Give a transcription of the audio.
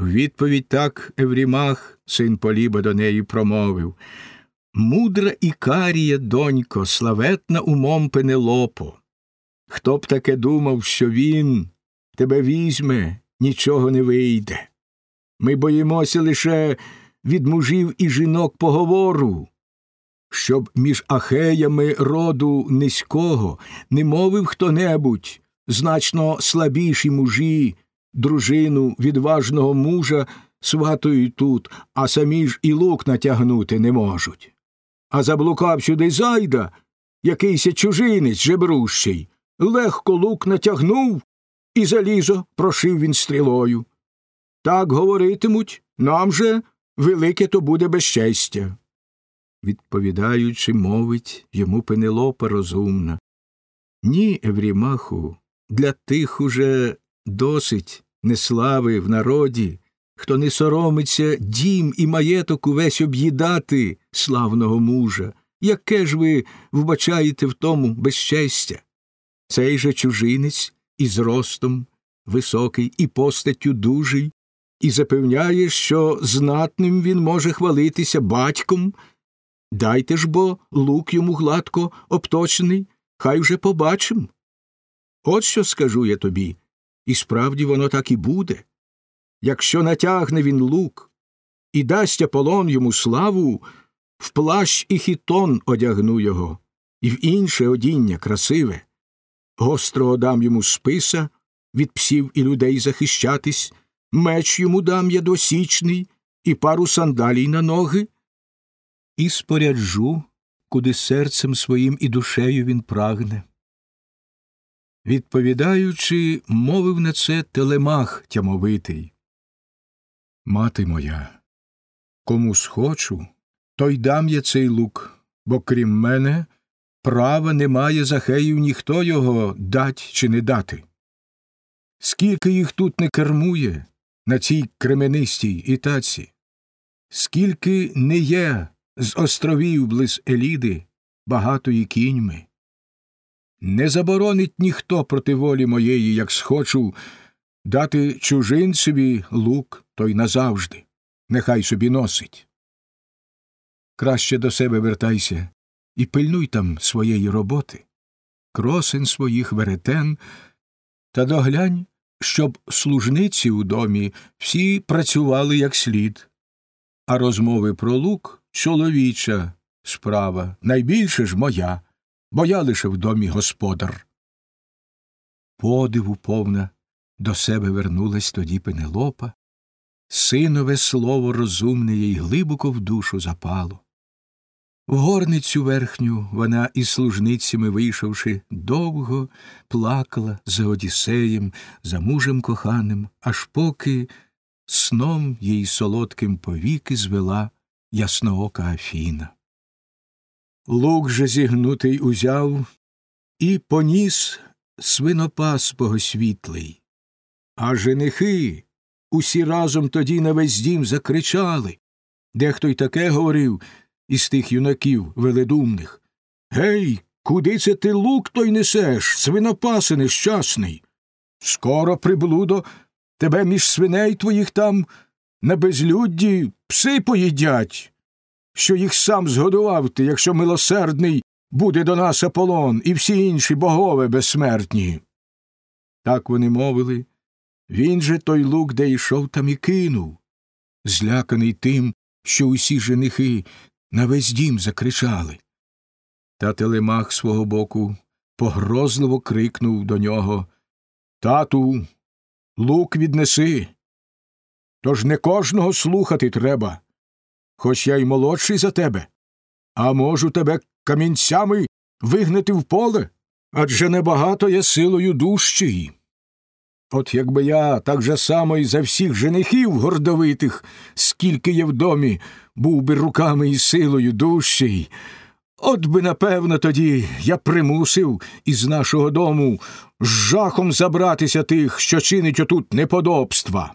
Відповідь так Еврімах, син Поліба, до неї промовив Мудра Ікарія, донько, славетна умом Пенелопо. Хто б таке думав, що він тебе візьме, нічого не вийде. Ми боїмося лише від мужів і жінок поговору, щоб між ахеями роду низького не мовив хто небудь, значно слабіші мужі, дружину відважного мужа сватують тут, а самі ж і лук натягнути не можуть. А заблукав сюди зайда, якийсь чужинець жебрущий, легко лук натягнув і залізо прошив він стрілою. Так говоритимуть, нам же велике то буде безчестя. Відповідаючи, мовить йому Пенелопа розумна. Ні, Еврімаху, для тих уже досить неслави в народі, хто не соромиться дім і маєток увесь об'їдати славного мужа. Яке ж ви вбачаєте в тому безчестя? Цей же чужинець із ростом високий і постаттю дужий, і запевняє, що знатним він може хвалитися батьком. Дайте ж бо лук йому гладко обточений, хай вже побачим. От що скажу я тобі, і справді воно так і буде. Якщо натягне він лук і дасть Аполлон йому славу, в плащ і хітон одягну його, і в інше одіння красиве. Гостро дам йому списа від псів і людей захищатись, меч йому дам я досічний і пару сандалій на ноги, і споряджу, куди серцем своїм і душею він прагне. Відповідаючи, мовив на це телемах тямовитий. Мати моя, кому схочу, той дам я цей лук, бо крім мене права немає захеїв ніхто його дать чи не дати. Скільки їх тут не кермує на цій кременистій ітаці, скільки не є з островів близ Еліди багатої кіньми. Не заборонить ніхто проти волі моєї, як схочу, дати чужинцеві лук той назавжди, нехай собі носить. Краще до себе вертайся і пильнуй там своєї роботи, кросин своїх веретен, та доглянь, щоб служниці у домі всі працювали як слід, а розмови про лук чоловіча справа, найбільше ж моя, бо я лише в домі господар. Подиву повна до себе вернулась тоді Пенелопа, синове слово розумне їй глибоко в душу запало. В горницю верхню вона із служницями, вийшовши, довго плакала за Одіссеєм, за мужем коханим, аж поки сном їй солодким повіки звела ясноока Афіна. Лук же зігнутий узяв і поніс свинопас богосвітлий. А женихи усі разом тоді на весь дім закричали. Дехто й таке говорив із тих юнаків веледумних. Гей, куди це ти лук той несеш, свинопаси нещасний? Скоро приблудо тебе між свиней твоїх там на безлюдді пси поїдять, що їх сам згодував ти, якщо милосердний буде до нас Аполлон і всі інші богове безсмертні. Так вони мовили. Він же той лук, де йшов, там і кинув, зляканий тим, що усі женихи на весь дім закричали. Та телемах свого боку погрозливо крикнув до нього Тату, лук віднеси. Тож не кожного слухати треба, хоч я й молодший за тебе, а можу тебе камінцями вигнати в поле, адже небагато я силою дужчий. От якби я так же само і за всіх женихів гордовитих, скільки є в домі, був би руками і силою дужчий, от би, напевно, тоді я примусив із нашого дому з жахом забратися тих, що чинить отут неподобства.